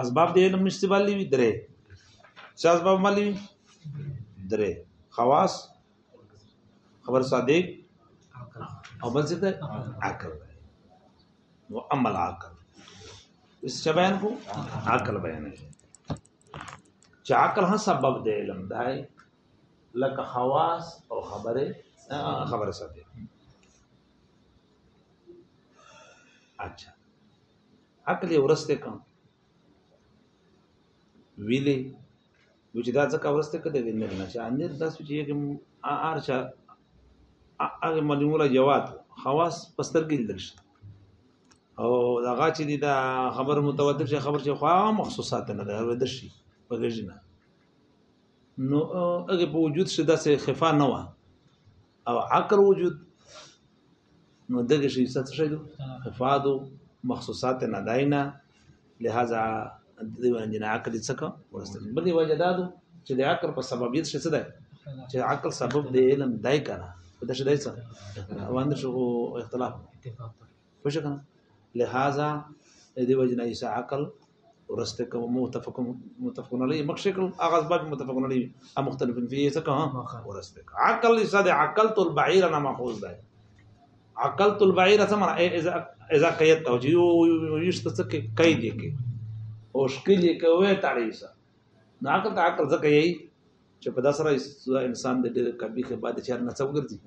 اسباب د علم مستبلی وي درې څه اسباب ملي وي درې خواص خبر صادق او بل څه ده عقل نو عمل عقل اس څه بیان کو عقل بیان ہے چې عقل هه سبب د علم دی لکه خواص او خبره خبره صادق اچھا عقل ورسته کوم ویلې و چې دا ځکه ورسته کده ویل نه چې ان دا څه چې کوم ارچا هغه مجموعه جوات خواص پستر کې لیدل شي او دا غا چې دا خبر متواتر شي خبر چې خو مخصوصات نه ده ودر شي پګژنه نو هغه په وجود شي داسې خفا نه و او عقل وجود نو دغه شي څه څه خفا دو مخصوصات نه داینا لہذا دې باندې نه عقل څخه ورسته بلې وجه دا ده چې د عقل په سببیت څه ده چې عقل سبب دی علم دای کنه دا شدای څه باندې شو اختلاف پوښ کنه لہذا دې وجه نه ایسا عقل ورسته کوم متفق متفقون علی مخشکل اغاز باب متفقون علی ام مختلف فيه څه ورسته عقل ساده عقل تل بعیر نه ماخوذ ده عقلت البعير ثمره اذا اذا قيدته يشتسك قيدك او شکلې کوي تړېسا نو عقل ته عقل ځکه یي چې په داسره انسان د ډېر کبي کې بعد چیر نه څو ګرځي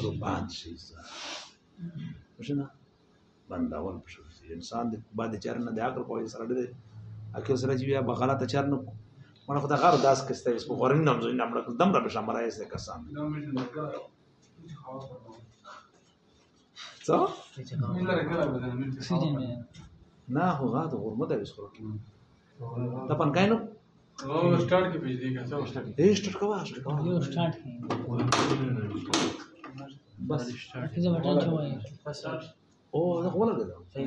قربان شي ځنه بنداون پښو انسان د بعد چیر نه د عقل په سره دې اکه سره چې بیا بغلط چیر نه مړه خدای غار داس کسته اس په غورین نام زین امر دم را بشم را اس کسان څه نه هو غاده غرمه ده اس خو دا پنکای نو او سٹارٹ کی بھیج دی گا سب سٹارٹ اے سٹارٹ کوا اس کا یہ سٹارٹ ہے بس سٹارٹ یہ بٹن جو ہے بس او دا ولا گدا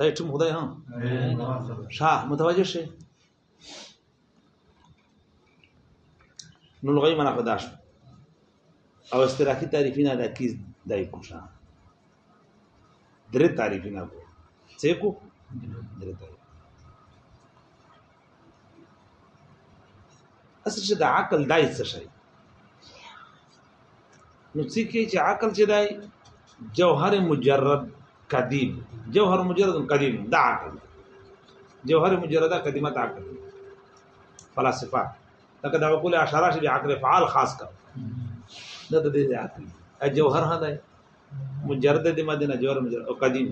دا ټیم خدای ها شاه متوجه شي نو لغوي معنا خداش او استراحتي تعریفینه د کیز دای کوشه درې تعریفونه کو څه کو درې تعریف اصل چې د عقل دای څه شي نو څه کې چې عقل چې دای جوهر مجرد قدیم جوهر مجرد قدیم دا عقل جوهر مجرد قدیمه دا عقل فلسفه لکه دا وکول اشاره چې عقل فعال خاص کړ دا د دې عقل جوهر هدا مجرد د مدنه جوار مجرد او قدیم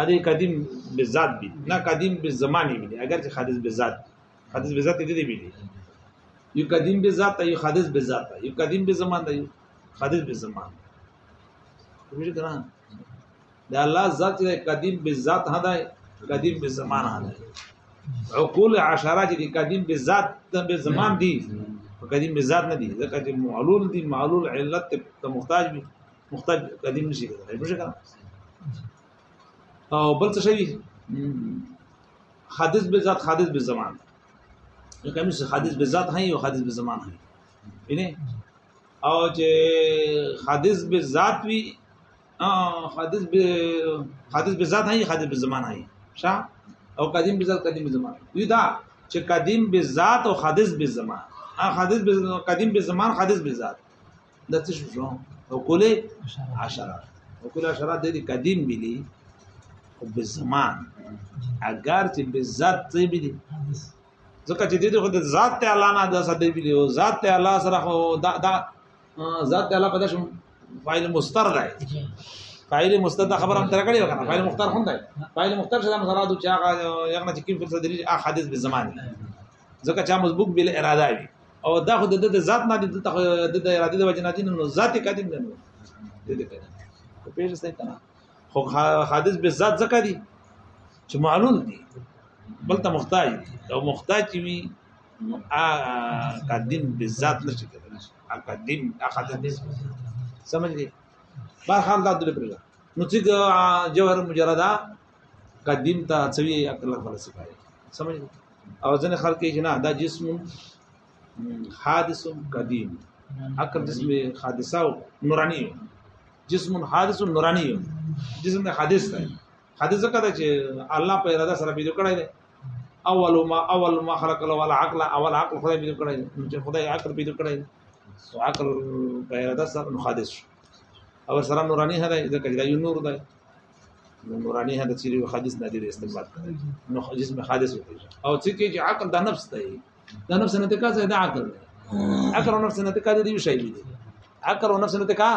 ا دې قدیم بذات دي نه قدیم بزمانی دي اگر چې حادث بذات حادث بذات دې دي دي یو قدیم بذات یو حادث بذات یو قدیم بزمان دی حادث بزمان کومې ګران دا الله ذات قدیم بذات هداي قدیم بزمان هداي عقول عشرات دي قدیم بذات بزمان دي قدیم بذات نه دي ځکه چې معلول دي معلول علت ته محتاج دي مختل قدیم نشي کېدای مجبور شي کنه او بل څه شي حادث به ذات حادث به زمان یو کوم څه حادث به ذات هي او حادث به زمان هي اینه او چې حادث به ذات وی حادث به حادث به ذات هي حادث به زمان هي ښا او قدیم به ذات قدیم به زمان یو دا چې قدیم به ذات او حادث به زمان حادث به قدیم به زمان حادث به ذات دا څه شو وكل عشرات وكل عشرات دي قديم بلي وبالزمان اگرچ بالذات طيب دي چې دې خو د ذات ته الله نه دا ساده بلي او ذات ته الله سره دا دا آه، ذات ته الله پدې شو فایل مستر دی فايل مستر دا خبره تر کړې وکړه فايل مختار هم دی فايل مختار شته مراد چې هغه یو نه چې کوم فلسفه دي بالزمان ځکه آه. چې مسبوق بل اراده وي او دا خو د ذات نه د د ارادې د وجناتین نو ذات قدیم نه نو د دې کنه په پیژ ستای کنه خو حادث به ذات زکا دي چې معلوم دي بلته محتاج دي او محتاج وي ا قدیم به ذات نشي کېدلی ا قدیم ا حادث سمجھ دي بار خام دا دل پرلا نو چې جوهر مجردا قدیم ته چوي عقل خلاص کوي سمجھ او ځنه خلک یې نه دا جسم حادث قدیم عقل جسم حادثه او نورانی جسم حادث نورانی جسم حادث دی حادثه کده چې الله په اراده سره بيد کړای دی اول ما اول ما خلق له ولا عقل اول عقل خدای بيد کړای دی چې خدای عقل بيد کړای دی او عقل په اراده سره حادث او سره نورانی هدا دا کله یو نور دی نورانی هدا چې حادث نادر استعمال نو جسم حادث او چې چې عقل د نفس دی دا نفس نه تکا زیاده عقل عقل او نفس نه تکا دي شي دي عقل او نفس نه تکا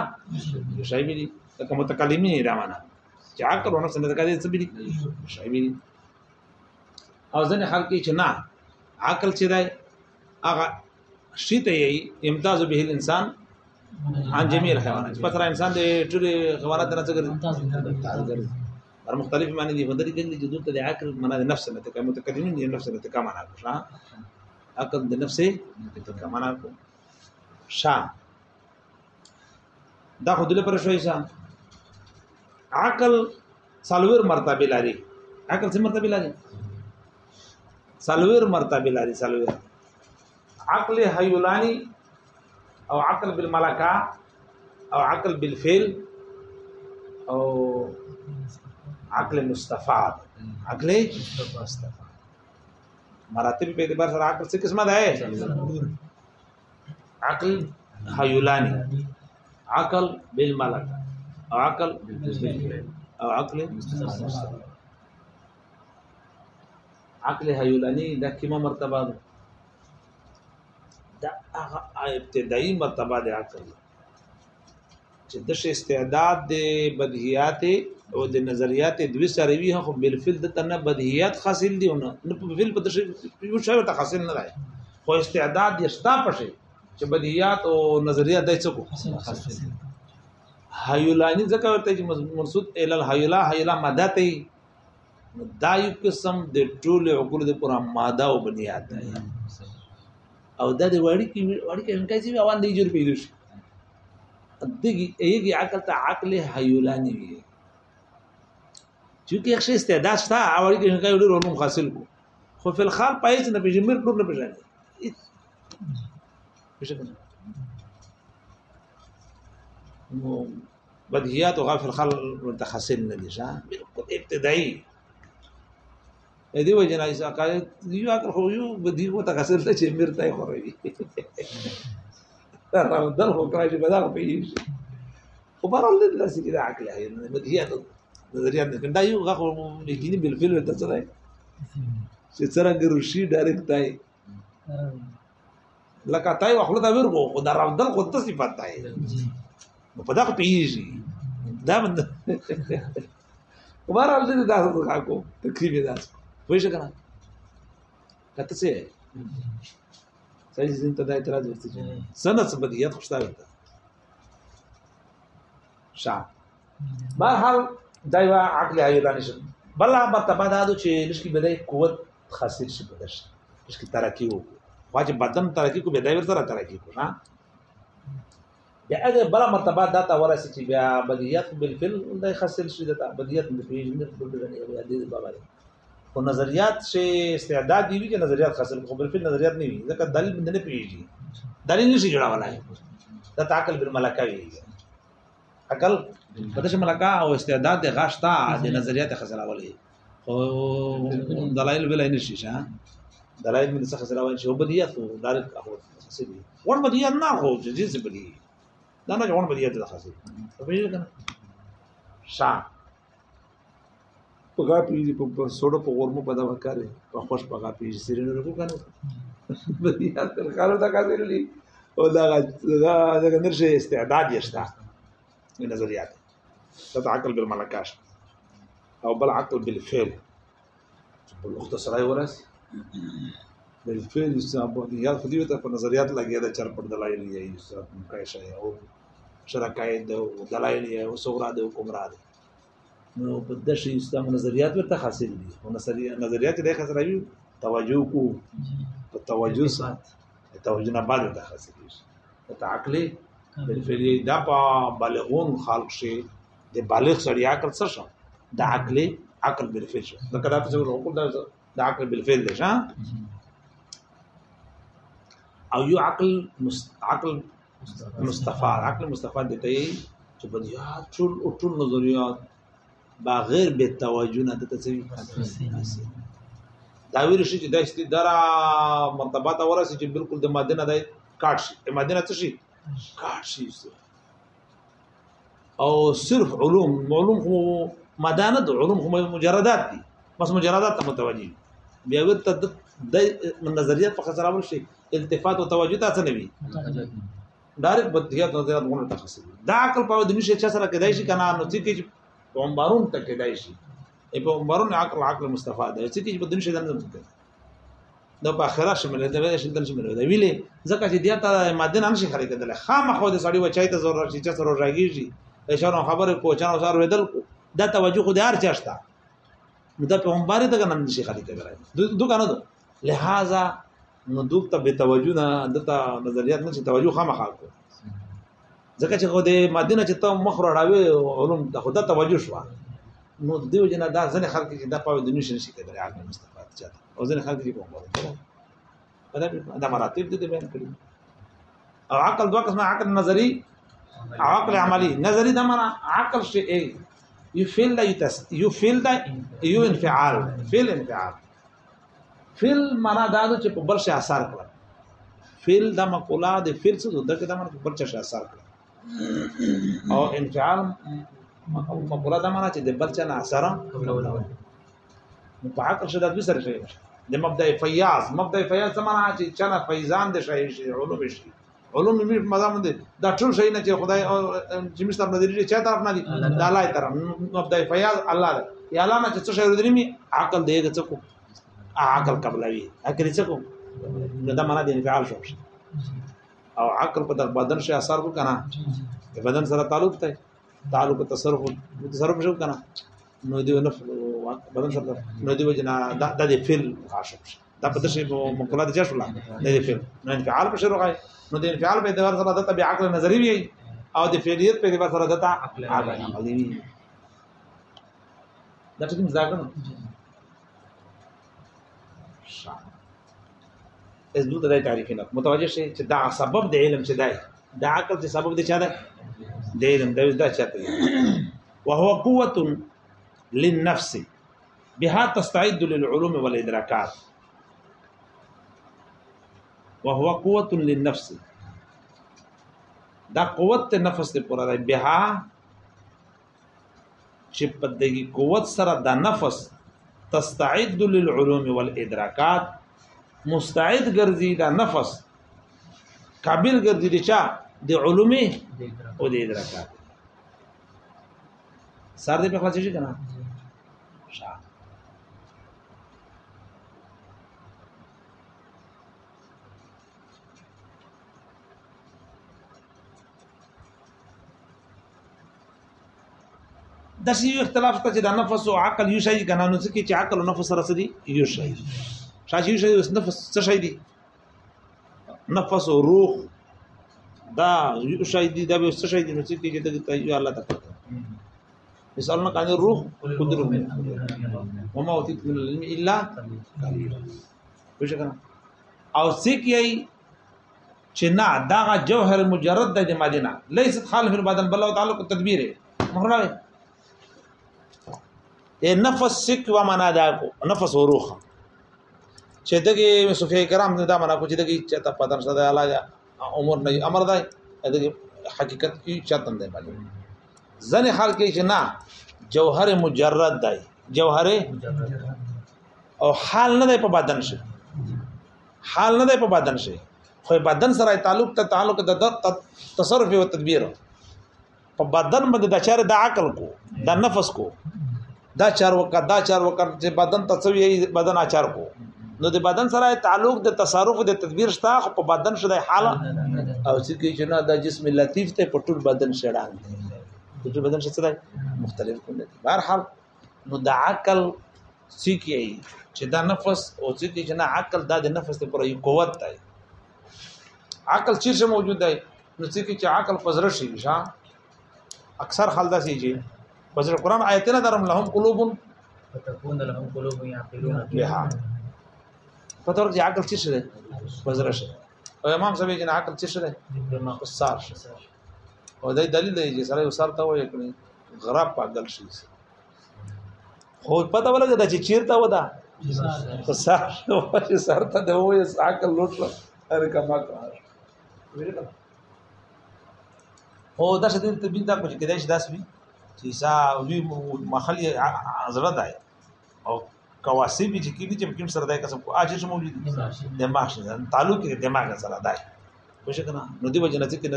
شي دي کوم متکلمین دا معنا چې عقل او نفس نه تکا دي څه دي شي دي او ځنه خلک چې نه عقل چې دی هغه شي ته یې امتاز به الانسان عن جميع الحيوانات پتر انسان د ټول حیوانات نه څنګه هر مختلف معنی دي غندري دي چې دوت د عقل معنا د نفس نه تکامل متکلمین دي نفس نه تکامل معنا عقل د نفس ته معنا کو شا دا خود له پر شوي ځان عقل سالور مرتبه لري عقل څه مرتبه لري سالور مرتبه لري سالور عقل هيولاني او عقل بالملكه او عقل بالفعل او عقل مستفاد عقل مستفاد مراتب په اعتبار سره عقل څه قسمه ده عقل حیولانی عقل بالملک او عقل او عقل عقل حیولانی دا کومه مرتبه ده دا هغه ابتدایي مرتبه ده عقل چې د استعداد د بدیهیات او د نظریات دوی سره وی خو بل فل د تنه بدیهیات حاصل دي نه په فل په تشریح یو شی ته حاصل نه راي خو استعداد یې شتا پشه چې بدیهیات او نظریات دای څه کو حیولانی ځکه ورته چې مرصود ال الحیلا حیلا ماده ته دا یو قسم د ټول عقول د پر ماده او بنیاد ده او دا د وړي کې وړي کې انکه چې اوان دی جوړ پیدوش دغه ایږي عقل ته عقل هیولانی وي چې یو ښه استعداد شته او هغه کې یو علوم حاصل کو خو په الحال پایز نه پېژنې مر ټول نه پېژنې نو بدیهات او غافل خل متخصص نه دي ځا بالکل ابتدایي دې وجه نه ځکه یو اکر خو یو بدی وو تکسر ته چې مرته خوري راو دل خو کراجي بدل په یې خبر الله دې لاسي کې عقل هي مدهيات نظریه نه کنده یو هغه یقیني بل فل ته سره چې څنګه روشي ډایرکټ دی لکه تای خپل دا ورغو خو دا راودل خو ته صفات دی په دا پیږي دا بند وبارال دې تاسو کا کو تقریبا تاسو وای شي کنه کته څه سړي زین ته د اعتراض وستي سنه سبدیت خوشتاله شا بهر دا یو عقل عیبانی شو بل هغه مرتبه دا چې لشکي بدای قوت خاصیت شي بدش لشکي ترقی وو واجب بدن ترقی کو بدای ور سره ترقی کو ها یا اگر بل مرتبه دا تا ورسې چې بیا بدیت بالفعل دا خاصیت شي دا بدیت بالفعل دې بابا او نظریات چې استعداد دی چې نظریات خاصل خو بالفعل نظریات نه وي ځکه دلیل باندې نه پیږي دلیل نشي جوړاولای دا تعقل بالملکه وي عقل په دې ملکا او استعداد د غشتا د نظریات خزراولې خو دلایل ویلای نشي ښا دلایل من څه خزراول شي وبدیت او دلایل هو حسبي ور بدیت نه هو جزیز بدی دا نه ور بدیت د خزر په دې کنه شا پګا پیږي په سوډو په ورمو په دا وکړي په خوش پګا پیږي سرینو رکو کنه بدیت تر کارو تا کاځرلی او دا دا نرشه استعداد یې شته نظریات تتعقل بالملكاش او بل عقل بالفعل الاخت سړی ورس بالفعل حساب یا خو دې ته په نظریات لګیا دا چر پر دلایل یې حساب کای شي او شرکای د دلایل یې او سورا د کومرا دي نو په دشي اسلام نظریات ورته حاصل دي او نظریات دې خسروي توجه کو په توجه سات توجه نه بعد ته حاصل دي ته عقلي بالفعل دا په بلغون خلق شي د بالغ سړي عقل څه شو د عقل عقل بل فعل شو دا کدا ته حکم دا د عقل بل فعل ده او یو عقل مست... عقل مستفاد عقل مستفاد دته چې په دې ټول او ټول نظریات بغیر به توجه نه د تسوی دا ویل شي چې دا استدارا مرتبه تا ورسې چې بالکل د مدینه د کاټ شي مدینه څه شي کاټ شي او صرف علوم علوم خو مدانه علوم خو مجردات دي بس مجردات ته متوجي بیا ورته د نظریات په خسرابل شي التفات او توجه ته نه وي ډایرک بدیات نظریات غوڼه تخصص دا عقل په دنیا شي چې سره کېدای شي کنه نو چې کې عمرون ته کېدای شي په عمرون عقل عقل مستفاده چې کې په دنیا شي دنه څه دا په اخره شمل دا به شي دنه شمل دا ویلې ځکه چې دیاته ماده نه شي خریدل خامخو د سړی وچایته ضرورت شي چې سره راګیږي د شهرو خبره کوچانو سره ودل دا توجه خو د هر چاشتہ نو دا په هم باندې ته نن شي خالي کوي دوه کنه دو لہذا نو دوه ته به توجه نه دته نظریات نه توجه خامخا کو ځکه چې خو د مدینه چې ته مخ راړاوي علوم د خدا توجه شو نو دیو جنا دا ځنه خلک چې دا په دنیا شنه شي کېدل عالم مصطفی چاته او ځنه خلک چې کوم وایي دا مراتب دې بیان کړی او عقل دوه قسمه عقل نظری عقل عملي نظري ده معنى عقل شيء يفيل ده يتس يفيل ده يو انفعال فيل انفعال فيل معنى دا ده چې په بل شي اثر کړ فيل دا مقوله ده فيل څه ده کې دا معنی په بل شي اثر کړ او انفعال مقوله دا معنی چې د بل چا نه اثر په عقل شدت به سره شي د مبدا فیاض مبدا فیاض معنی چې چنه فیضان د شي علوم شي علوم مې مزام دي دا ټول شي نه چې خدای چې مستر نظر دې چا طرف نه دي دا لای طرف مبدا فیاض الله دې یا الله نه چې څه شي درې می عقل دې دې څه عقل قبلوي عقل څه کوم دا معنا دې انفعال شو او عقل په بدن شي اثر کو کنه بدن سره تعلق ته تعلق تصرف تصرف شو کنه نو دی ونه بدن سره نو دی وجنا د د فعل عاشق دا په دې مقوله د جشن لا د فعل نو انفعال بشروغای نو د انفعال په اعتبار سره د تبع عقل نظری وی او د فعلیت په اعتبار سره د عقل عملی وی دا څه مزاګن شان اس دوته د تعریف نه متوجه شي چې دا سبب د علم چې دی دا عقل چې سبب دی چا دی د علم دا دا چا دی وهو قوه للنفس بها تستعد للعلوم والادراكات وهو قوت للنفس دا قوت ته نفس ته پورا دی بها چې په دې قوت سره دا نفس تستعد للعلوم والادراکات مستعد ګرځي دا نفس قابل ګرځي د چا د علومي او د ادراکات سر دې په خلاص شي کنه د شی یو اختلاف شته چې د نفس او عقل یو شی کنه نو ځکه چې عقل او نفس سره سدي یو شی شاشه یو شی د نفس څه شی دی نفس او روح دا یو شی دی دا به څه شی دی نو چې کې ته یو الله تعالی مثالنا كان الروح قدره وما اوتيت من العلم الا قليلا وشکره او سکیای چې نه دا جوهر مجرد د مدینه ليست خالف البدن بل الله تعالی کو تدبیر مخراوی نفس سک و معنا دا کو نفس وروخ چې دغه صفه کرام دا معنا کو چې دغه چاته پدن شته علاج عمر نه امر دی دغه حقیقت کی چاته نه باندې ځنه حال کې چې نه جوهر مجرد دی جوهر او حال نه دی په بدن شي حال نه دی په بدن شي خو بدن سره تعلق ته تعلق د تصرف او تدبیر په بدن باندې د چاره د عقل کو د نفس کو دا چار وکړه دا چار وکړه چې بدن تسوی بدن اچار کو نو د بدن سره تعلق د تصرف د تدبیر شته خو په بدن شته حاله او چې کې جنا د جسم لطیف ته په ټول بدن شړان دي ټول بدن شته مختلف کوم دي بهر حال نو د عقل سیکي چې دا نفس او چې کې جنا عقل د نفس ته پر یو قوت دی عقل چیرته موجود دی نو چې کې عقل فزر شي ها اکثر حال دا سي چې وزر قران آیتنا درم لهم قلوب فتكون لهم قلوب يعقلون بها فتور دي عقل څه ده وزر شه او امام سبي جن عقل څه ده قصار شه او دا دلیل دی چې سره وسار تا وایي کړی غراب پاگل شي خو پته ولګه دا چې چیرته ودا قصار شو چې سر ته دی وې عقل لوټ هر کما کار هو دا شته تبین دا کوم کې دا شي داس وی چې سا وی مخلي حضرت آئے او کواسی به چې کینی چې کوم سره دای کسب کو اجر شمول دي دماغ تعلق کې دماغ سره دای خوښ کنا نو دی وجه نتی کې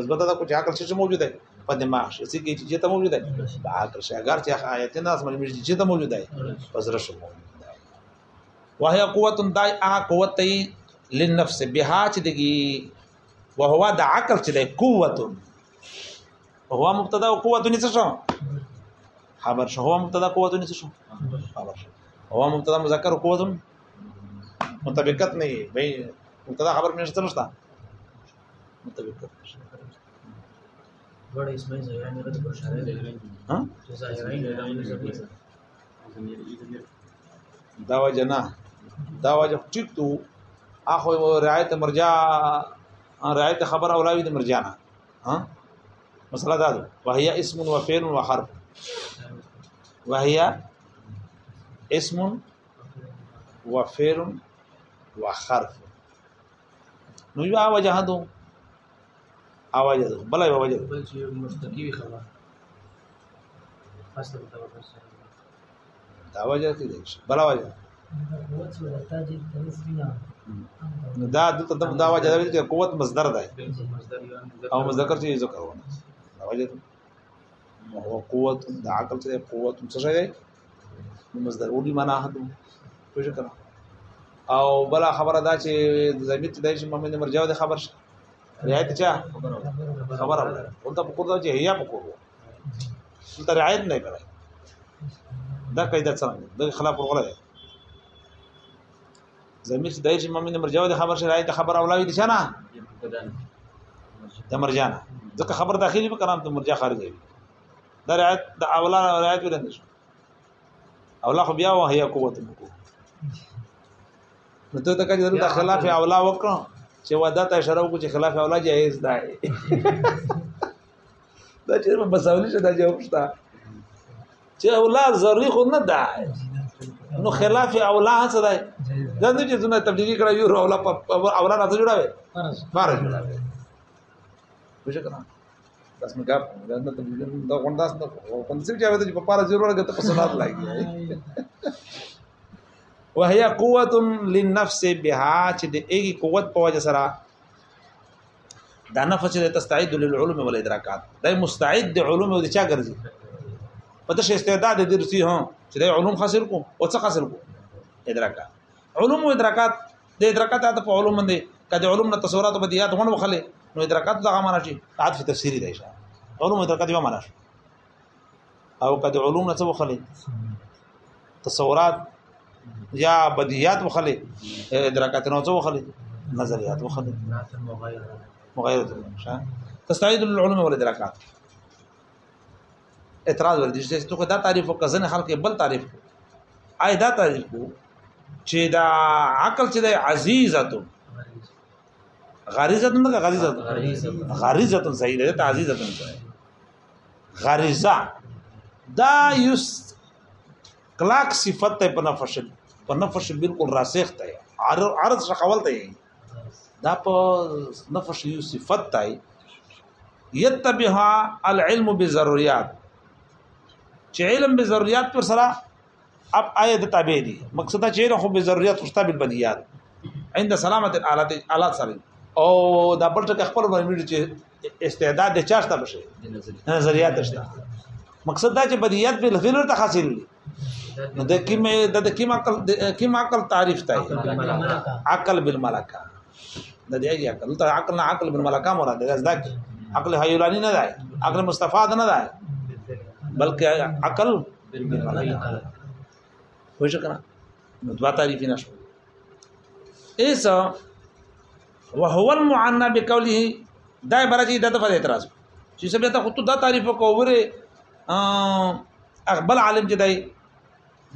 نسبت دا کوم عقل شې موجود دی په دماغ شې چې چې ته موجود دی دا عقل شې اگر چې آیت نه اسمه مې چې ته موجود دی پزره شو وهي قوت دای ا قوت لنفس بها چې دګي وهو د عقل چې دی قوت هو مبتدا او قوتونه څه شو خبر شو هو مبتدا قوتونه څه شو خبر شو هو مبتدا مذکر قوتون مطابقت نه وي مبتدا خبر مې نشته نشته مطابقت نشته ګوره اسمه زایرین رد کو شارع ها زایرین دا وجنا دا وجه ټیک تو اخو رعایت مرجع رعایت خبر اولاوی د مرجانا ها مسله دا ده وهي اسم وفعل وحرف وهي اسم وفعل وحرف نو یو اوجه دو اوجه دو بل یو اوجه بل چې مستقیمی خبره اصل دا اوجه کې دي بل اوجه دا د تدم دا وجه ده چې قوت مصدر ده او مذکر چې ذکر ونه وجد هو قوة د عقل څه قوة څه شي مصدر ودي معنا حد پوه کړه او بل خبره دا چې زمید ته د محمد مرجاو د خبر رعایت چا خبره ولته پکور دا چې هيا پکور ولته رعایت نه کړه دا قاعده څنګه د خلاف غلط زمید ته د محمد مرجاو د خبر شرایط خبر اولاوي دي نه د مرجان ځکه خبر داخلي به کرام ته مرجا خارج وي دا رعایت د اولا رعایت ولند شو اولا خو بیا وه قوت مکو نو ته تکه د خلاف اولا وکړه چې ودا ته اشاره وکړه چې خلاف اولا جایز ده دا چې په مساولی شته دا جواب شته چې اولا ضروري خو نه ده نو خلاف اولا څه ده دا نه چې زونه تبلیغي کړی یو اولا اولا راځي جوړاوي فرض جوړاوي خوش کړه داس مې ګاب دا ته دا غونډاس ته پنځه چې اوبه ته په پارا ضرور غته په سنات لایږي وهي قوه للنفس بها چې د ایګي قوت په وجه سره دا نفس چې تستعد للعلوم والادراکات دا مستعد علوم او د چا ګرځي پته شي استعداد دې رسي هو چې دا علوم حاصل کو او څه حاصل کو ادراکات علوم او ادراکات د ادراکات ته په علوم باندې کله علوم نه تصورات بدیات غون وخلې نو ادراکات دغه معنا شي عطف تفسیری دی شه علوم ادراکات یو معنا شي او کد علوم نه څه وخلي تصورات یا بدیهات وخلي ادراکات نه څه وخلي نظریات وخلي مغايرة شه تستعيد العلوم والادراكات اعتراض ورته چې ته دا تعریف وکړه ځنه خلک بل تعریف آی دا تعریف کو چې دا عقل چې عزیزه غریزتن دا غریزتن غریزتن صحیح ده تعزیزتن صحیح غریزه دا یست کلاک صفت ته په نفشل په نفشل بالکل راسخ ته عرض شخول ته دا په نفشل یو صفت ته یتبها العلم بضروريات چې علم بضروريات پر سره اب آیت تابع دي مقصد چې علم خو بضروريات مستقبل بدیات عند سلامت الالات الالات سره او دا بل ټکه خپل باندې چې استعداد د چاشته بشه نظریات شته مقصد دا چې بدیت په لفظونو ته حاصل دي د کیم د کیم عقل کیم عقل تعریف ته عقل بالملکه د دې عقل ته عقل نه عقل بالملکه مراد ده دا عقل حیولانی نه ده عقل مستفاد نه ده بلکې عقل بالملکه وښه کړه نو دوا تعریف نشو ایسا وهو المعنى بقوله دا عبارت دې دغه اعتراض چې سبب ته خود دا تعریف کووره اقبل عالم جدای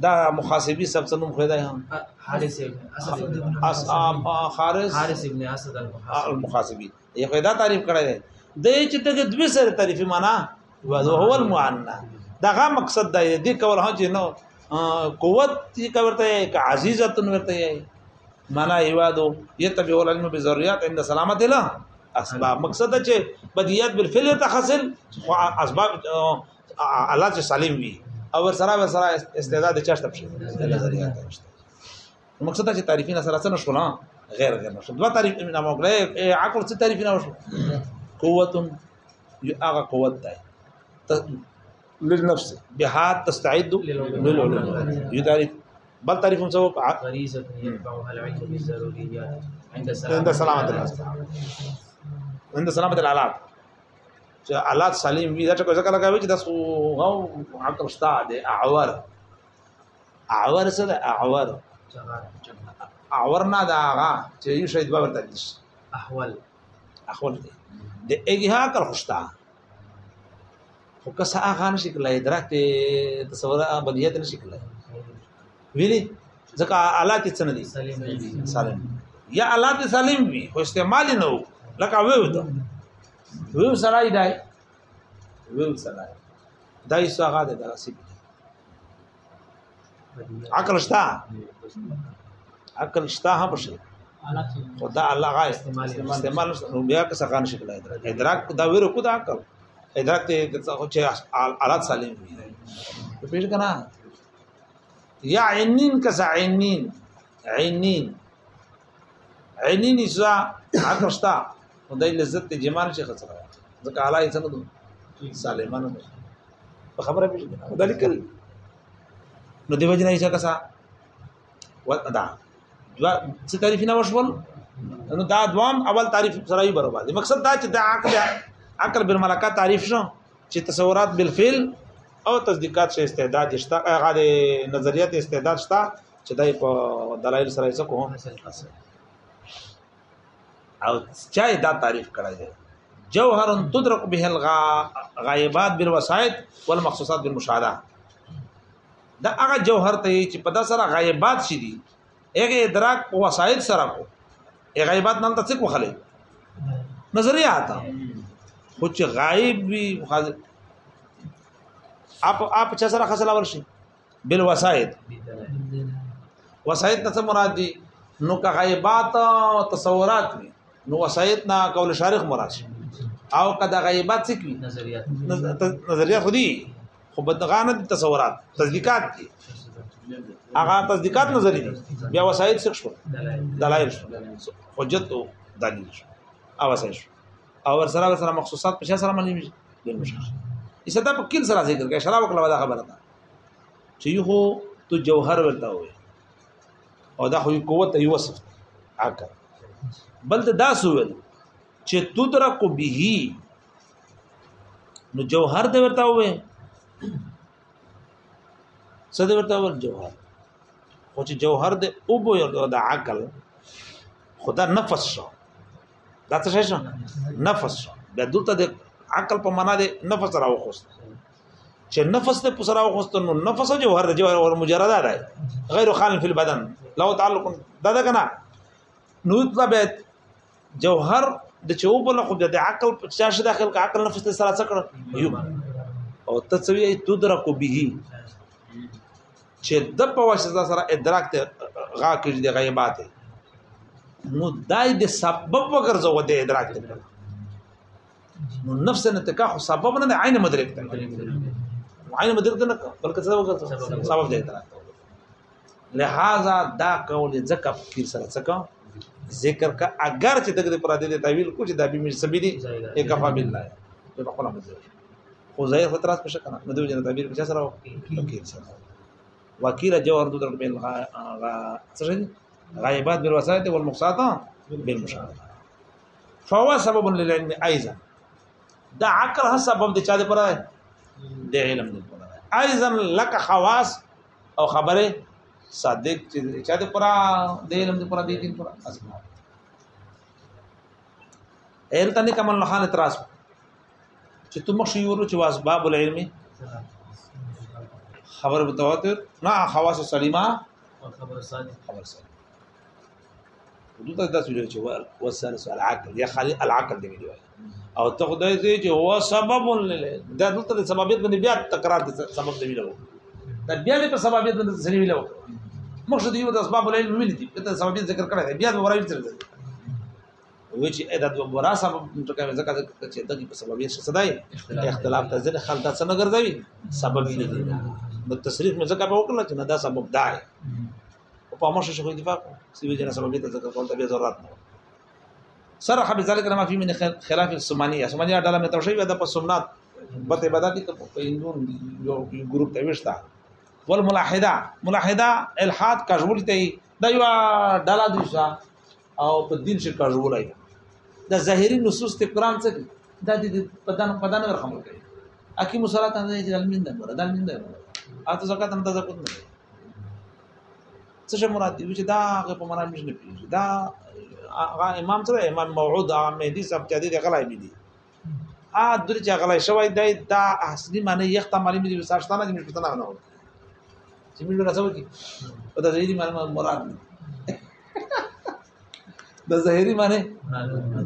دا مخاصبي سب سنم خو دای هم حارث ابن اسد حارث حارث ابن اسد المخاصبي یې دا تعریف کړی دی د چې دغه دوی سره تعریف معنا وهو المعنى دا مقصد دی دې کول هڅه نو قوت کې ورته عزیزت ورته منا ایوادو یتبع العلم بضروريات عند سلامت الله اسباب مقصد چې بدیات بالفعل تحصل اسباب الله چې سلیم وي او سره ور سره استعداد چاشت شي مقصد چې تعریفین سره سره شول غیر غیر شول دوه تعریف نه موګلې عقل څه تعریف نه وشو قوت یو هغه قوت ده لنفسه بها تستعد للعلوم یو تعریف بل تعریف هم څوک غریزه ينفعها العلم بالضروريات عند سلامة عند سلامة الآلات عند سلامة الآلات چې آلات سلیم وي دا څه ځکه لګوي چې تاسو غو عقل شته د اعور اعور څه ده اعور اعور نه دا هغه چې یو شی د باور تدلیس احول احول دي د اګه کار خوشتا خو که څه هغه نشي کولای درک تصور بدیت نشي کولای ویلي ځکه آلات څه نه دي سالم یا آلات سالم وي خو استعمال نه وو لکه ویو دا ویو سړای دی ویو سړای دای څنګه ده دراسي عقل شتا عقل شتا هم شي او دا الله غا استعمال استعمال بیا که څنګه شکل ادراک دا ویرو کو دا عقل ادراک ته چې آلات سالم وي په پیژ کنه يا عنين كسا عنين عنين عنين يسا عقرشتا ودای لذت جمال شي خسره ځکه اعلی سند سالمانه ده په خبره به دا لیکل نو دیو جنا ایسا کسا ودا دوا څه وشول نو دا دوام اول تعریف سره برو مقصد دا عقل عقل بالملکات تعریف شو چې تصورات بالفعل او تصدیقات شې استعداد شته هغه د نظریات استعداد شته چې دای په دلایل سره یې کوم او چا دا تعریف کړی دی جوهر تدرک به الغایبات بالوسائط والمخصوصات بالمشاهده دا هغه جوهر ته چې په داسره غایبات شې دي هغه ادراک په وسایط سره کو غایبات نن تاسو کو خلې نظریه آتا خو چې غایب وي اپ اپ چا سره خصله ورشي بل وسایت وسایت څه مراد دي نو که غیبات او تصورات وي نو وسایت نه قول شارح مراد شي او که د غیبات څه وي نظریات نظریات خو دي خو بدغانه تصورات تصدیقات دي هغه تصدیقات نظر دي بیا وسایل څه شو دلایل شو حجت او دلیل شو او وسایل شو او ور سره سره مخصوصات په شاسره باندې دي مشخص ඉසත පක්කින් සලාසි කරක ශරාව කළවදා خبره شيخو تو جوهر ورتا وي او دا هوی قوت ای وصف عقل بل دا سوول چې تدرک به نو جوهر دې ورتا وي څه دې ورتا ور جوهر خو چې جوهر دې او بو دا عقل خدا نفس شو دا څه شو نفس شو دا دلته عقل په معنا د نفس راوخست چې نفس ته پسرا وخست نو نفس جوهر جوهر او مجرد ده غیر خال فی البدن لو تعلق دا ده کنه نو مطلب جوهر د چوب له خو د عقل په شاشه داخل کا عقل نفس ته سره څکړ یو او تسوی تدرک به چې د په واسطه سره ادراک ته غا کړي د غیبات نو دای د سبب وګرځو د ادراک ته نو نفس نه تکاح سبب نه عین مدرک ته عین مدرک نه بلکې سبب سبب دی ته لہذا دا قول زکه فکر سره څه ذکر کا اگر چې دغه پر دې تعویل کو چې د بیمه سبي دي کفا بالله په خپل مدرک خو زه فترات په شکه نه دوی جن تعبیر په سره وکیل سره وکیل جوهر د رب غایبات مقصاتا والمقصاطه بالمشاهده فهو سبب للعلم ايضا دا عقل هر سبب د چا د پره د علم د پره ايضا لك خواص او خبره صادق چې چا د پره د علم د پره د دین پره اسمع ایل تنه کمن لحان اعتراض چې تم شیورو چې واسباب العلم خبر بتواته نه خواص سلیمه خبر صادق خبر صادق دلته دا سوجو چې وسل سوال عقل یا خالي العقل دی دی او ته خدای دې چې هو سبب لله دا دلته سببیت باندې بیا تکرار دي سبب دی ویلو دا بیا دې په سببیت باندې سړي ویلو موږ دې د اسباب له ویل دي ته سببیت ذکر کړی بیا به راوي تر وی چې دا د ورا سبب ټکه ځکه چې دغه په سببیت صداي اختلاف ته ځنه خلک څنګه ګرځوي سبب نه دي نو تصریح مې ځکه په وکړل چې دا سبب دا په امر شو اتفاق سوي جنا سببیت ذکر کول ته ضرورت نه صرح بذلك لما في من خلاف السمانيه سمانيه ډاله مې تر شوی د په سمنات بته بداتي په هندون یو ګروپ ته وشتا ول ملاحده ملاحده الحاد کاژول ته دا یو ډاله دي او په دین شي کاژول اي دا ظاهري نصوص ته قران څه دا دي پدان پدان غیر خمر کوي اکی مصالحه ته نه دي علمین ده مراد علمین ده اته زکات هم تزکات نه څه مراد دی چې دا هغه په مرام نشي پیږي دا هغه امام سره امام موعود هغه مهدي صاحب چې دی غلای مې دی ا در چې غلای شوی دی دا اصلي معنی یو احتمالي مې دی سرشتانه دې مشته نه نه وي چې موږ راځو کې دا زهري معنی مراد دی دا زهري معنی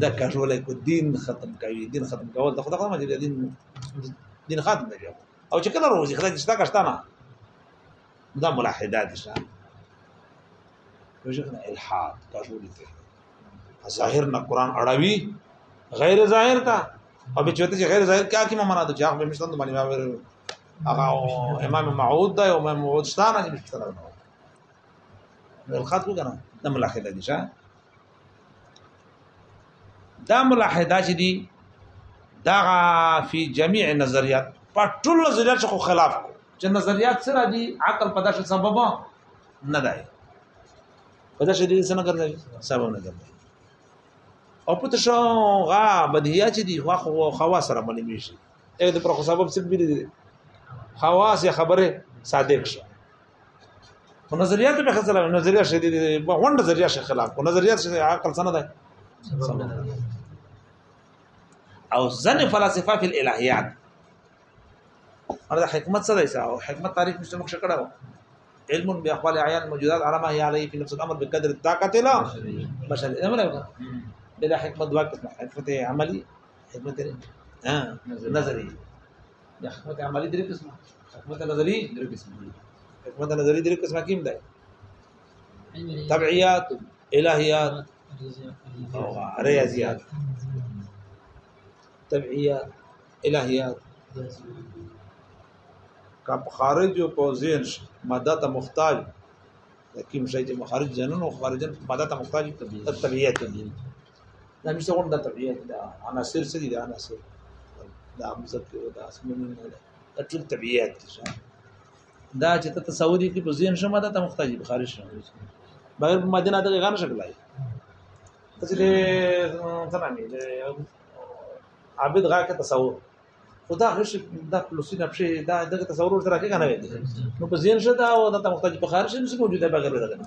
دا کاژول کو دین ختم کوي دین ختم کول دا خدای خدای دې دین دین ختم دی او چې کله روزي خدای دې شتا کښتا نه دا ملاحدات شته یو شی الحاد کاټول ته ظاهر نه قران اړوي غیر ظاهر تا او به چوته چې غیر ظاهر کیا کی معنا ده چې هغه مشتن باندې ما هغه امام معود ده او امام معود ستانه چې مشتن الخط وګڼه د ملاحده دي ښا دا ملاحده چې دي دا فی جميع نظریات په ټول نظریات خو خلاف کو چې نظریات سره دي عقل په داسې سبب نه دی په دا شي دې څنګه ګرځي سبب نه ګرځي او پته شو غا بدهیا چې دی خو خو خواص را باندې میشي یو د پر خو سبب څه بي خواص یا خبره صادق شي په نظریات به خلاف نظریه شدید غونډه نظریه شي خلاف په نظریات شي عقل سند ده او ځن فلسفه فی الالهیات اردا حکمت څه دی او حکمت تعریف مشتمک شکړه علم باحوال اعيان الموجودات على ما هي عليه في نفس الامر بقدر الطاقه لا ما بلا بلا حكمه دواء حكمه عملي حكمه اه نظري حكمه عملي دري قسمه حكمه نظري دري قسمه حكمه نظري دري قسمه كيم داي تبعيات الهيات رياضيات تبعيات الهيات کم خارج او پوزین ماده ته محتاج کوم شی چې مخارج جنن او خارجن ماده ته محتاج طبيعت دی دا مشه غون د طبيعت دا عناصر څه دي دا عناصر دا امزت او دا اسمنونه دا ټول طبيعت دي دا چې ته تصور یې کې پوزین شمه دا ته محتاج بخارج شمه بغیر مدینه ته غان شکل لای ته دې څنګه عابد غا کې تصور خدا غش دا فلسطین په دا دغه تصور ورته راکې کنه نو په ځین شه دا او دا محتاج په خارج نه موجوده بغیر دا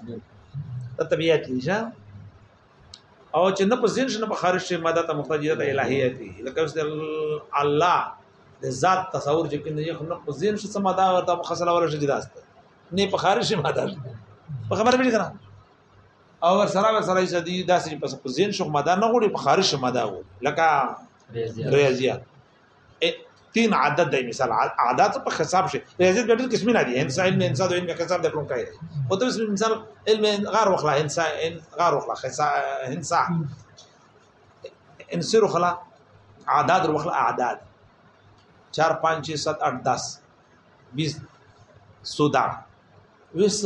د طبيعت نشه او چې نه په ځین شه نه په خارج شه ماده ته محتاج د الهیت لکه چې الله د ذات تصور چې کنه یو نه په ځین شه سماده ورته مخصله ولا شي داسته نه په خارج شه ماده په خبره به کنه او سره سره شدید داسې په ځین شه ماده نه غوړي په خارج شه ماده و لکه ریاضیات تین عدد دی مثال عادات په حساب شي ریاضت په ډېر قسمه نه دي انسا علم انسا د علم حساب د کوم کوي او د مثال علم غار وخلا انسا غار وخلا انسا انسر وخلا عدد وخلا اعداد 4 5 6 7 8 10 20 سودا وس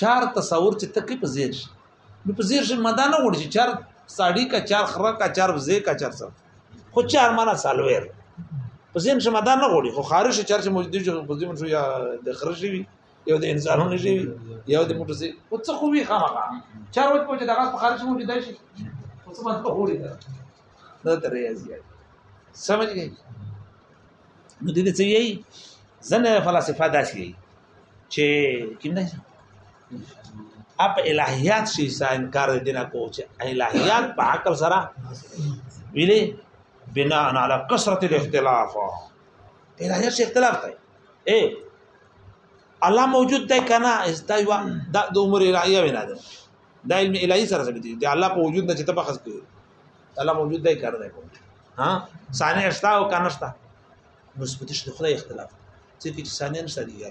چار تصور چې تکي په زیر شي نو په زیر شي مدانه وړي چې چار ساډي کا چار خره کا چار وزې کا چار سره خو چار معنا سالوير په زم شمدان نه غوړي خو خارج چرچ موجود جو په زم شو یا د خرج وی یو د انسانونو شي یو د موټر سي او څه خو وی خامخا چار وخت پوهه دغه په خارج موجود دی شي او څه باندې غوړي دا دا ترې ازي سمجھ گئی نو دې څه یی زنه فلسفه داسې یی چې کوم نه اپ الہیات شي ځان کار دینه کوچ الہیات په عقل سره ویلې بناء على كثرة الاختلاف تیرا یې اختلاف دی طيب. ايه الله موجود دی كنا استا یو د عمر الهیه وینا ده د علم الهی سرسة سره دی الله موجود وجود نه كي الله موجود دی کار دی ها ثاني اشتا او کنه نسبتش د خدای اختلاف ځکه چې ثاني نشته دی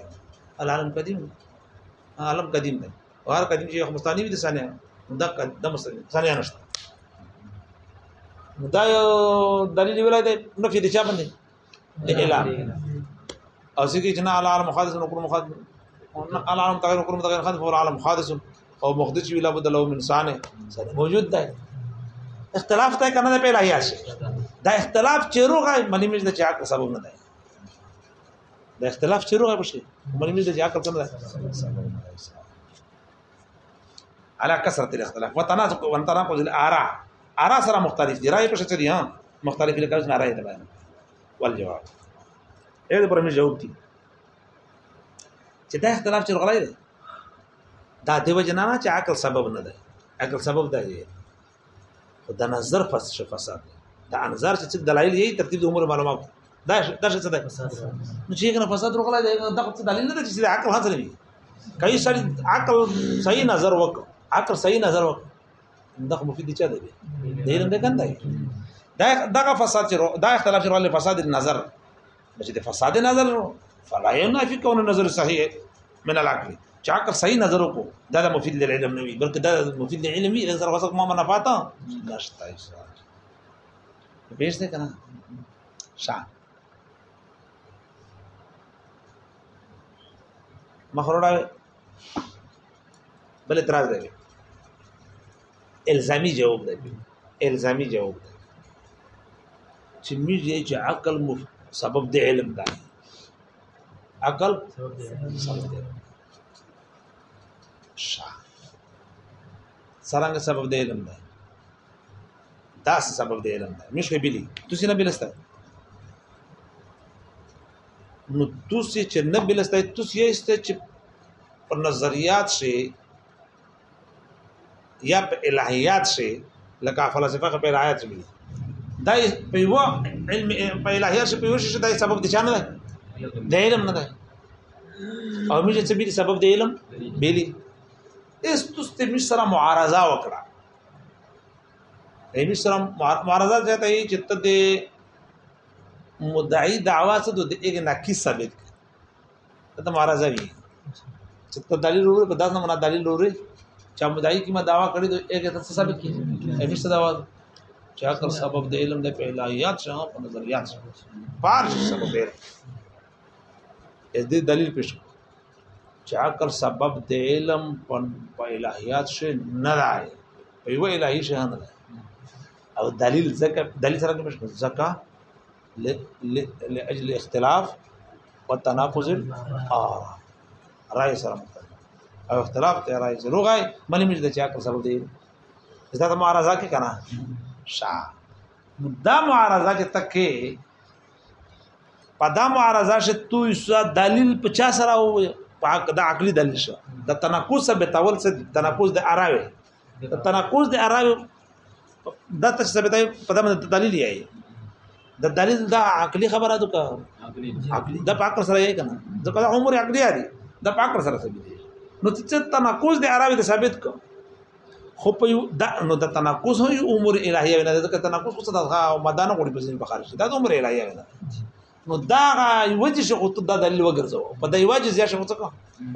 العالم قديم عالم قدیم دی او هر قدیم چې مستانی وي د ثاني دا د مستانی ثاني دا یو دلیل ویلای دی نو چې د چا باندې د اله او سيدي جنا على العالم حادث وكل مخاد العالم تغير وكل متغير خلف العالم حادث او مخدج ولا بد له من صانع موجود ده اختلاف ته کنه په الهي شي دا اختلاف چیروغه منی مز د چا سبب نه ده دا اختلاف چیروغه بشي منی مز د چا سبب نه ده على كثره الاختلاف وتناسق وتناقض الاراء آرا سره مختلف دي رائے په څه دي ها مختلف لکه څنګه رائے ده بیان ول جواب اې پر مې جواب دي چې دا اختلاف چې غلای دی دا دیو جنا چې عقل سبب نه ده عقل سبب ده خو دا نظر فس شو فساد دا انظار چې دلایل یې ترتیب د عمر معلومات دا دا څه ده نو چې کنه فساد راغلی دا د دلیل نه ده چې عقل حاصل وي کوي سړي عقل صحیح نظر وک عقل صحیح نظر وک دغه مفید چا دی د علم د کنده دا دغه فساد چې دا اختلاف شروع له فساد النظر چې د فساد نظر فلا ينافي كون النظر صحيح من العقل چا که صحیح نظر کو دا د مفید العلم نه وي بلکې دا د مفید العلم وي نظر وسق ما منفعت نشته پیش دې کنه شان مخروړه بل اعتراض دی الزامي جواب دی الزامي جواب دی چې میږي چې عقل مف... سبب د علم ده عقل سبب دی سرنګ سبب د علم ده دا سبب د علم ده مشه بلی تاسو نه بلسته نو تاسو چې نه بلسته تاسو یې ست چې په نظریات شي یا په الہیات شي لکه فلسفه په الہیات ملي دا په یو علم په الہیات په یو شي دا سبب دي چانه ده د علم نه ده او موږ چې به سبب د علم بیلی اس تست موږ سره معارضه وکړه موږ سره معارضه ځته یي چې ته د مدعی دعوا سره د یک ناقص ثابت ته معارضه وی چې ته دلیل وروره په داس نه منا دلیل وروره જામદાઈ કીમાં દાવા કરી દો એ કે તસ સાબિત કીજે એ क्या कर सबब दे इलम दे पहला याद शाह पर नजर याद पार सबब दे इस दलील पेश क्या कर सबब दे इलम पर पहला याद से न आए भाई इलाही से न आए अब दलील जका दलील सर के पेश जका ले अजल इख्तिलाफ व तनाफुज आ राय सर او اختلاف ته راځي روغای منی مې د چا کو سبب دی دا ته معارضه کې کنه شا دا معارضه چې تکې پدا معارضه چې تو یسا دلیل 50 سره او پاک دا عقلي دلیل شو د تناقض به تول څه تناقض د اراوي د تناقض د اراوي دا څه ثبتای په دمه دلیل یې د دلیل دا عقلي خبره ده کا عقلي دا پاک سره یې کنه دا عمر عقلي دی دا پاک سره ثبت دی نو څه تناقض د عربی ته ثابت کو خو په یو د نو د تناقض هی امور الهیه نه د تناقض څه د مدانه غوړي په ځین په خارج دا د امور الهیه نه نو دا وجه شغو ته د دلیل وګرځو په دای وجه زیات شغو څه کو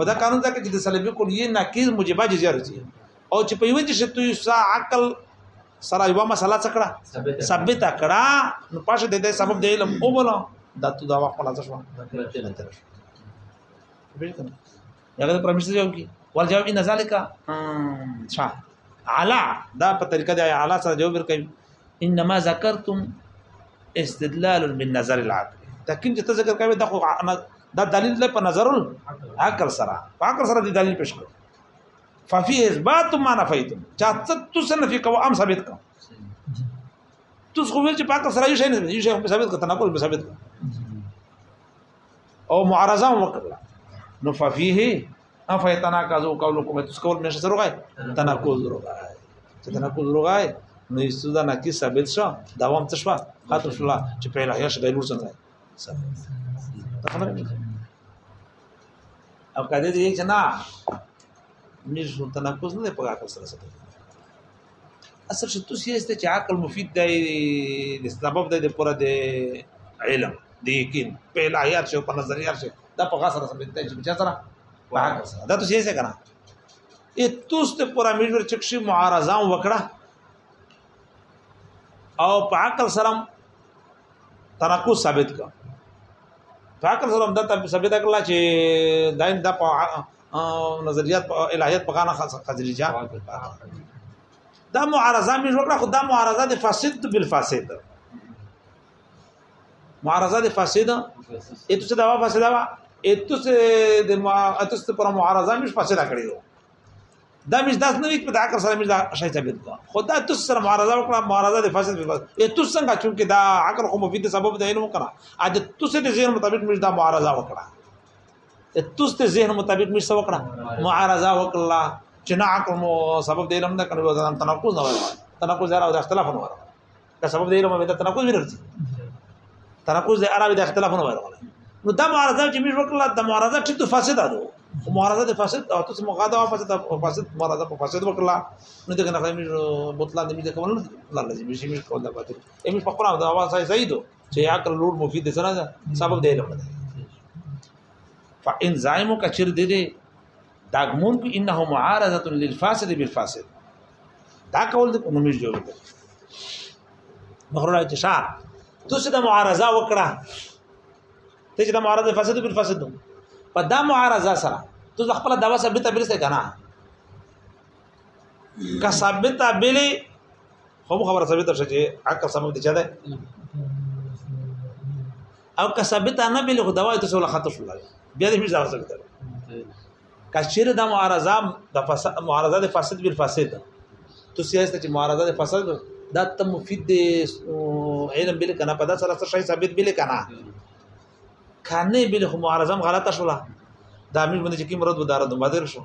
په دا قانون ځکه چې د سلبي کلیه ناقض موجبه جزیه راځي او چې په یوه چې شتوي سا عقل سره یو مسله څکړه ثابت کړه نو پښه د دې سبب دی علم او بولا دا تو دا وخت پلاځه شو هغه پرمیشن جواب کی ول جواب ان ذالک شا علا دا په طریقه د علا سره جواب ورکړي انما ذکرتم استدلال بالنظر العقل دا کوم چې ذکر کوي دا خو دا دلیل له په نظر العقل سره عقل سره دی دلیل پېښ کړ ففي اثبات ما نفيتم چا تاسو نفي کوو ام ثابت کوو تاسو خو چې پاک سره یو شی نه یو شی ثابت کته نه کول ثابت او معارضه وکړه نو ففيه اف يتناقض قولكم تسكول مش ضروري تناقض ضروري چې تناقض ضروري نو استودا نکی ثابت شو دوام تشوا خاطر شو چې په الهیا شګای نور څنګه او کده دې چې نه مش تناقض نه په عقل سره سره اصل چې تاسو یې چې عقل مفید دی د سبب دی د پوره د علم د یقین په لایات شو په نظریات شو دا په غاصره سمته چې چا سره واګه سره دا تاسو یې څه کړه ای توس ته پورا میډور چکشي معارضه وکړه او په عقل سره تناقض ثابت کړه په عقل سره دا ثابت کړه چې دایم دا په نظریات په الهیات په غانا خزرجا دا معارضه مې وکړه خو دا معارضه د فاسد بالفاسد معارضه فاسده ایتو څه دا فاسده وا ایتو څه د ایتو څه پر معارضه مش فاسده کړی دا مش داس نه ویک په عقل سره مش دا شای ثابت کو خدا ایتو سره معارضه وکړه معارضه د فاسده ایتو څنګه چې دا عقل خو مفید سبب د علم وکړه اج ایتو څه د غیر مطابق مش دا معارضه وکړه ایتو څه د ذهن مطابق مش سو وکړه معارضه وکړه چې نه عقل مو سبب دی علم نه کړو دا تناقض نه وایي تناقض زرا او اختلاف نه وایي دا سبب دی علم مې دا تناقض ورته تناقض د عربي د اختلافونه وایي غواړي نو دا معارضه چې موږ وکړل د معارضه ټیټ فاسد ده او معارضه د فاسد او تاسو مغاده فاسد فاسد معارضه په فاسد وکړل نو دغه نه موږ بوتلا د موږ کول نه لازم شي موږ کول دا پاتې موږ په قرآن دا اواز صحیح صحیح دو چې عقل لور مفید دي سره سبب دی له فإن زعموا كثير دي دي داګمون کو انه معارضه للفاسد بالفاسد دا کول د نومې جوړ دی مخرو راځي شاه تو څه د معارضه وکړه ته چې د معارضه فساد بل فساد په دا معارضه سره ته خپل دوا ثابت بل څه کنه کا ثابت بل خو خبر ثابت شې چې عقل سبب دي چا ده او کا ثابت نه بل خو دوا ته سره خطر شو بیا دې مزه وکړه کا چیرې د معارضه د فساد معارضه د فساد بل فساد تو سیاست چې معارضه د فساد دا ته مفید دی علم بل کنه په دا سره څه شي ثابت بل کنه خانه بل خو معارضه غلطه شولا دا امیر باندې کی مراد ودار د مادر شو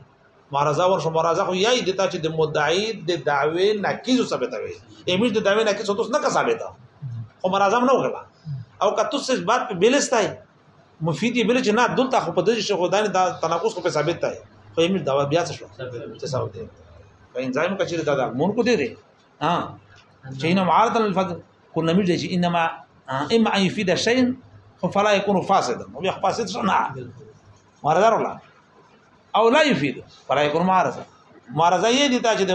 معارضه ور شو معارضه خو یی دتا چې د مدعی د دعوی ناقص ثابت وي امیر د دعوی ناقص اوس نه کا ثابت خو معارضه نه وغلا او کتو څه بات په بلستای مفید بل چې نه دلته خو په دې شغو دانه دا تناقض خو په ثابت تای خو امیر دا بیا څه شو څه ثابت دی په انځایم کچې دا مونږ کو دی دی ها شيء معارضا للفضل كنا مش شيء انما آه. اما ان يفيد شيء فلا يكون فاسدا وبيخ فاسد صنع معارضه ولا او لا يفيد فلا يكون معارضه معارضه هي دي تاج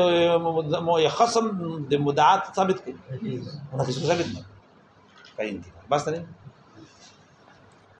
يخصم مدعات ثابت كده انا كنت ثابت كاين بس تاني